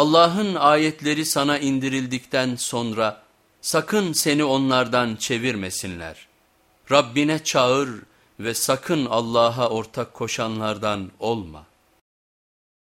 Allah'ın ayetleri sana indirildikten sonra sakın seni onlardan çevirmesinler. Rabbine çağır ve sakın Allah'a ortak koşanlardan olma.